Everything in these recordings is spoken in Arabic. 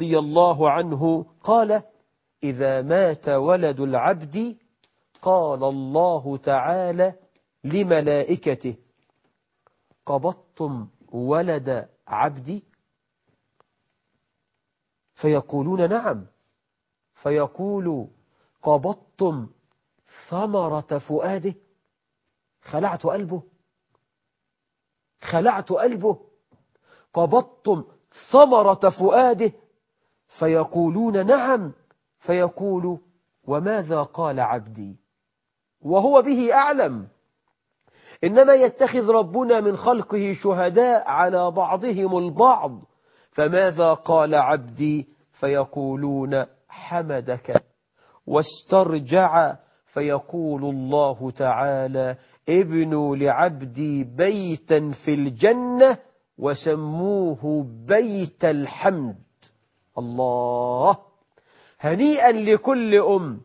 رضي الله عنه قال إذا مات ولد العبد قال الله تعالى لملائكته قبضتم ولد عبدي فيقولون نعم. فيقول قبضتم ثمرة فؤاده. خلعت قلبه. خلعت قلبه. قبضتم ثمرة فؤاده. فيقولون نعم فيقول وماذا قال عبدي؟ وهو به أعلم. إنما يتخذ ربنا من خلقه شهداء على بعضهم البعض. فماذا قال عبدي؟ فيقولون حمدك. واسترجع فيقول الله تعالى ابنوا لعبدي بيتا في الجنة وسموه بيت الحمد. الله. هنيئا لكل أم.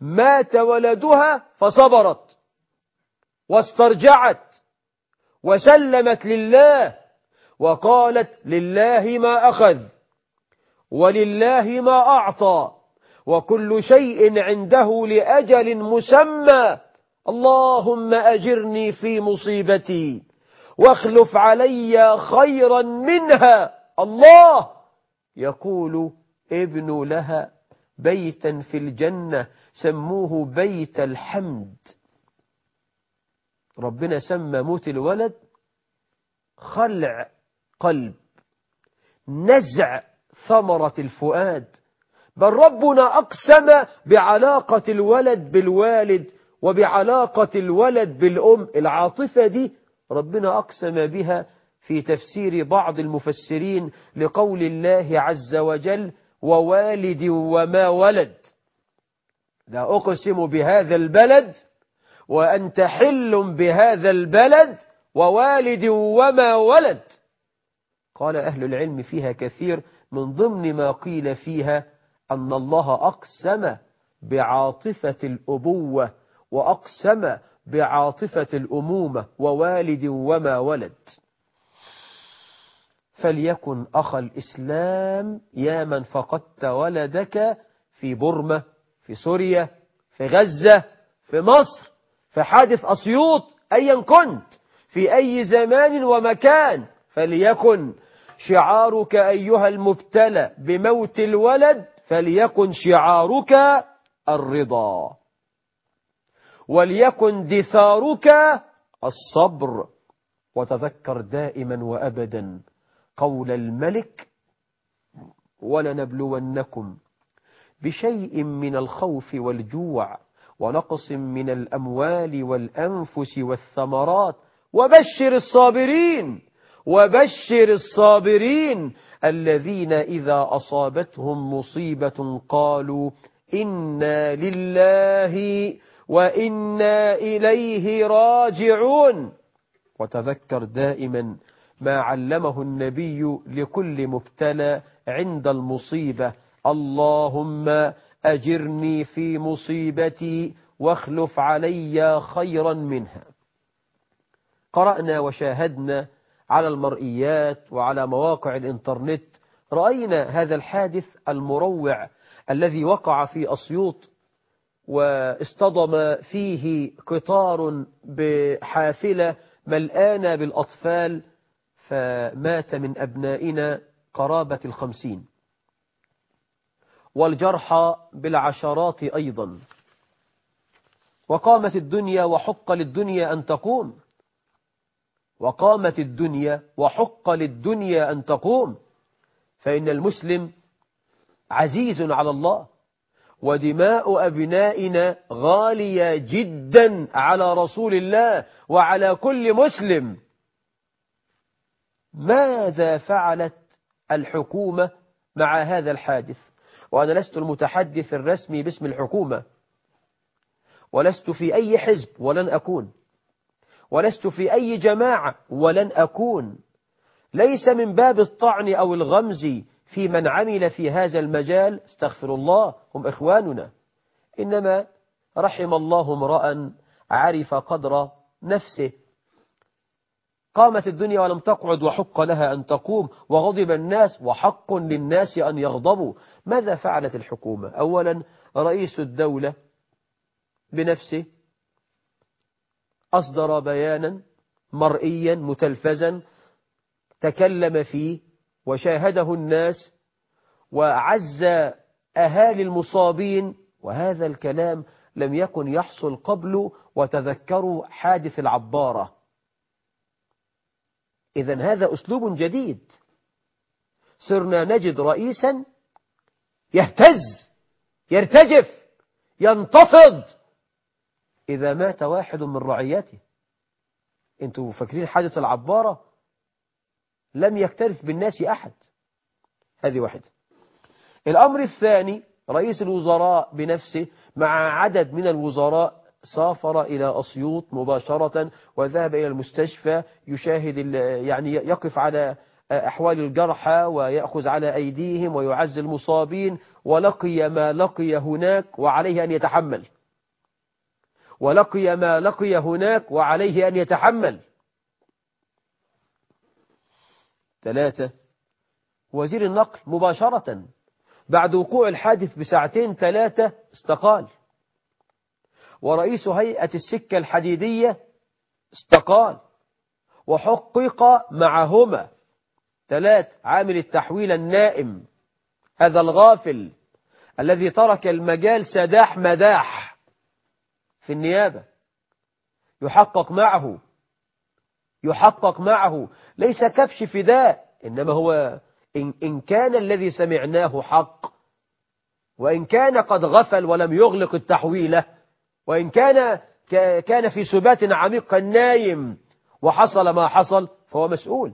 مات ولدها فصبرت. واسترجعت. وسلمت لله. وقالت لله ما أخذ. ولله ما أعطى. وكل شيء عنده لأجل مسمى. اللهم أجرني في مصيبتي. واخلف علي خيرا منها. الله! يقول ابن لها بيتا في الجنة سموه بيت الحمد. ربنا سمى موت الولد خلع قلب نزع ثمرة الفؤاد. بل ربنا أقسم بعلاقة الولد بالوالد وبعلاقة الولد بالأم العاطفة دي ربنا أقسم بها في تفسير بعض المفسرين لقول الله عز وجل ووالد وما ولد. لا أقسم بهذا البلد وأنت حل بهذا البلد ووالد وما ولد. قال أهل العلم فيها كثير من ضمن ما قيل فيها أن الله أقسم بعاطفة الأبوة وأقسم بعاطفة الأمومة ووالد وما ولد. فليكن أخ الإسلام يا من فقدت ولدك في برمة في سوريا في غزة في مصر في حادث أسيوط أيا كنت في أي زمان ومكان. فليكن شعارك أيها المبتلى بموت الولد فليكن شعارك الرضا. وليكن دثارك الصبر. وتذكر دائما وأبدا قول الملك ولنبلونكم بشيء من الخوف والجوع ونقص من الأموال والأنفس والثمرات. وبشر الصابرين وبشر الصابرين الذين إذا أصابتهم مصيبة قالوا إنا لله وإنا إليه راجعون. وتذكر دائما ما علمه النبي لكل مبتلى عند المصيبة. اللهم أجرني في مصيبتي واخلف علي خيرا منها. قرأنا وشاهدنا على المرئيات وعلى مواقع الإنترنت. رأينا هذا الحادث المروع الذي وقع في أسيوط واصطدم فيه قطار بحافلة ملآنة بالأطفال فمات من أبنائنا قرابة الخمسين. والجرحى بالعشرات أيضا. وقامت الدنيا وحق للدنيا أن تقوم. وقامت الدنيا وحق للدنيا أن تقوم. فإن المسلم عزيز على الله. ودماء أبنائنا غالية جدا على رسول الله وعلى كل مسلم. ماذا فعلت الحكومة مع هذا الحادث؟ وأنا لست المتحدث الرسمي باسم الحكومة. ولست في أي حزب ولن أكون. ولست في أي جماعة ولن أكون. ليس من باب الطعن أو الغمز في من عمل في هذا المجال استغفر الله هم إخواننا. إنما رحم الله امرأ عرف قدر نفسه قامت الدنيا ولم تقعد وحق لها أن تقوم وغضب الناس وحق للناس أن يغضبوا. ماذا فعلت الحكومة؟ أولا رئيس الدولة بنفسه أصدر بيانا مرئيا متلفزا تكلم فيه وشاهده الناس وعز أهالي المصابين. وهذا الكلام لم يكن يحصل قبل وتذكروا حادث العبارة. إذا هذا أسلوب جديد. صرنا نجد رئيسا يهتز يرتجف ينتفض. إذا مات واحد من رعيته أنتوا فاكرين حادث العبارة؟ لم يكترث بالناس أحد. هذه واحدة. الأمر الثاني رئيس الوزراء بنفسه مع عدد من الوزراء سافر إلى أسيوط مباشرة وذهب إلى المستشفى يشاهد يعني يقف على أحوال الجرحى ويأخذ على أيديهم ويعز المصابين ولقي ما لقي هناك وعليه أن يتحمل. ولقي ما لقي هناك وعليه أن يتحمل. ثلاثة وزير النقل مباشرة بعد وقوع الحادث بساعتين ثلاثة استقال. ورئيس هيئة السكة الحديدية استقال وحقق معهما ثلاث عامل التحويل النائم. هذا الغافل الذي ترك المجال سداح مداح في النيابة. يحقق معه يحقق معه. ليس كبش فداء إنما هو إن, إن كان الذي سمعناه حق. وإن كان قد غفل ولم يغلق التحويلة وإن كان كان في سبات عميق نايم وحصل ما حصل فهو مسؤول.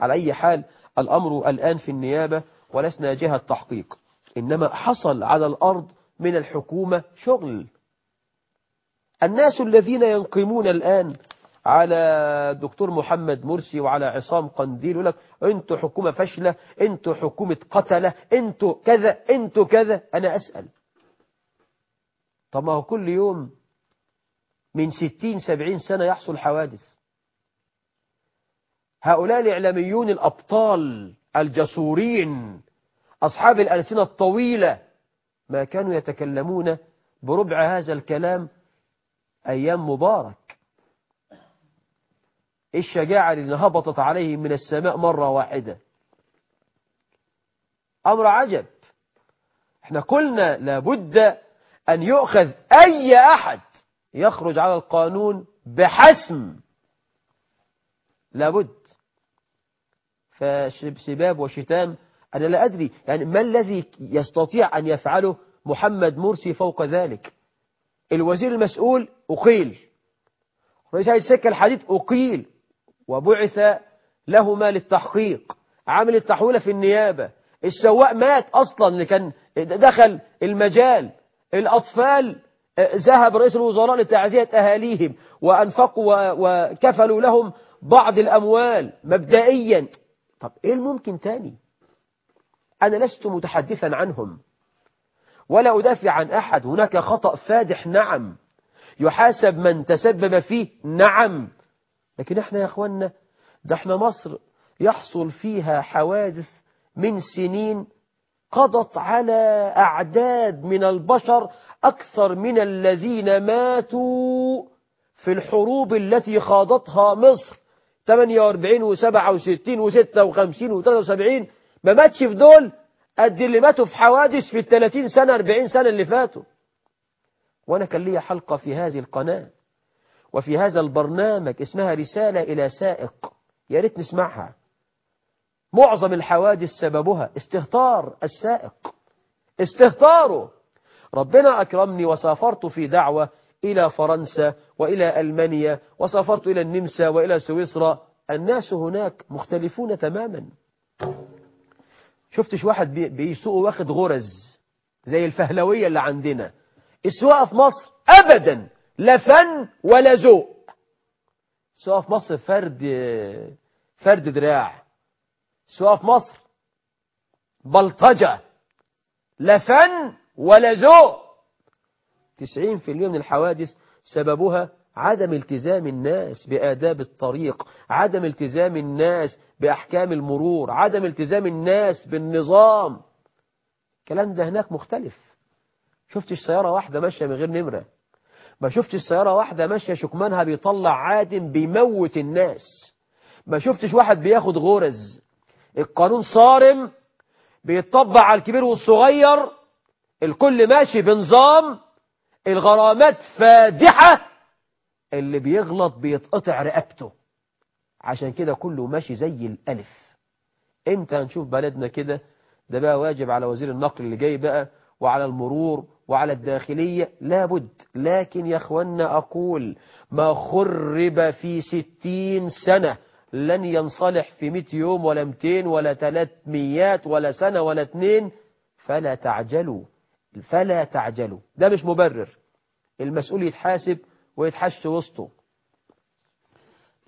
على أي حال الأمر الآن في النيابة ولسنا جهة تحقيق. إنما حصل على الأرض من الحكومة شغل. الناس الذين ينقمون الآن على الدكتور محمد مرسي وعلى عصام قنديل يقول لك أنتوا حكومة فاشلة أنتوا حكومة قتلة أنتوا كذا أنتوا كذا. أنا أسأل. طب ما هو كل يوم من ستين سبعين سنة يحصل حوادث. هؤلاء الإعلاميون الأبطال الجسورين أصحاب الألسنة الطويلة ما كانوا يتكلمون بربع هذا الكلام أيام مبارك. الشجاعة اللي هبطت عليه من السماء مرة واحدة. أمر عجب. إحنا قلنا لابد أن يؤخذ أي أحد يخرج على القانون بحسم. لابد. فسباب وشتام أنا لا أدري يعني ما الذي يستطيع أن يفعله محمد مرسي فوق ذلك؟ الوزير المسؤول أقيل. رئيس هيئة السكة الحديد أقيل. وبعث لهما للتحقيق. عامل التحويلة في النيابة. السواق مات أصلا اللي كان دخل المجال. الأطفال ذهب رئيس الوزراء لتعزية أهاليهم وأنفقوا وكفلوا لهم بعض الأموال مبدئيا. طب إيه الممكن تاني؟ أنا لست متحدثا عنهم ولا أدافع عن أحد. هناك خطأ فادح نعم. يحاسب من تسبب فيه نعم. لكن إحنا يا أخوانا ده إحنا مصر يحصل فيها حوادث من سنين قضت على أعداد من البشر أكثر من الذين ماتوا في الحروب التي خاضتها مصر. 48 و67 و56 و73 ما ماتش في دول قد اللي ماتوا في حوادث في ال 30 سنة 40 سنة اللي فاتوا. وأنا كان لي حلقة في هذه القناة وفي هذا البرنامج اسمها رسالة إلى سائق. يا ريت نسمعها. معظم الحوادث سببها استهتار السائق. استهتاره. ربنا أكرمني وسافرت في دعوة إلى فرنسا وإلى ألمانيا وسافرت إلى النمسا وإلى سويسرا. الناس هناك مختلفون تماما. شفتش واحد بيسوق واخد غرز زي الفهلوية اللي عندنا. السواقة في مصر أبدا لا فن ولا ذوق. السواقة في مصر فرد فرد دراع. السواقة في مصر. بلطجة لا فن ولا ذوق. 90% من الحوادث سببها عدم التزام الناس بآداب الطريق عدم التزام الناس بأحكام المرور عدم التزام الناس بالنظام. الكلام ده هناك مختلف. شفتش سيارة واحدة ماشية من غير نمرة. ما شفتش سيارة واحدة ماشية شكمانها بيطلع عادم بيموت الناس. ما شفتش واحد بياخد غرز. القانون صارم بيطبق على الكبير والصغير الكل ماشي بنظام الغرامات فادحة اللي بيغلط بيتقطع رقبته. عشان كده كله ماشي زي الألف. إمتى هنشوف بلدنا كده؟ ده بقى واجب على وزير النقل اللي جاي بقى وعلى المرور وعلى الداخلية. لابد. لكن يا أخوانا أقول ما خرب في ستين سنة لن ينصلح في مئة يوم ولا مئتين ولا تلاتميات ولا سنة ولا اتنين فلا تعجلوا فلا تعجلوا. ده مش مبرر. المسؤول يتحاسب ويتحش وسطه.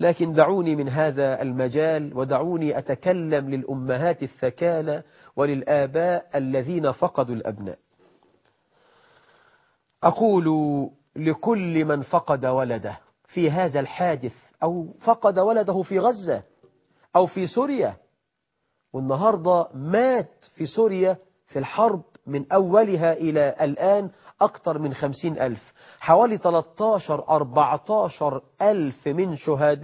لكن دعوني من هذا المجال ودعوني أتكلم للأمهات الثكالى وللآباء الذين فقدوا الأبناء. أقول لكل من فقد ولده في هذا الحادث أو فقد ولده في غزة أو في سوريا. والنهاردة مات في سوريا في الحرب من أولها إلى الآن أكثر من خمسين ألف حوالي 13-14 ألف من شهداء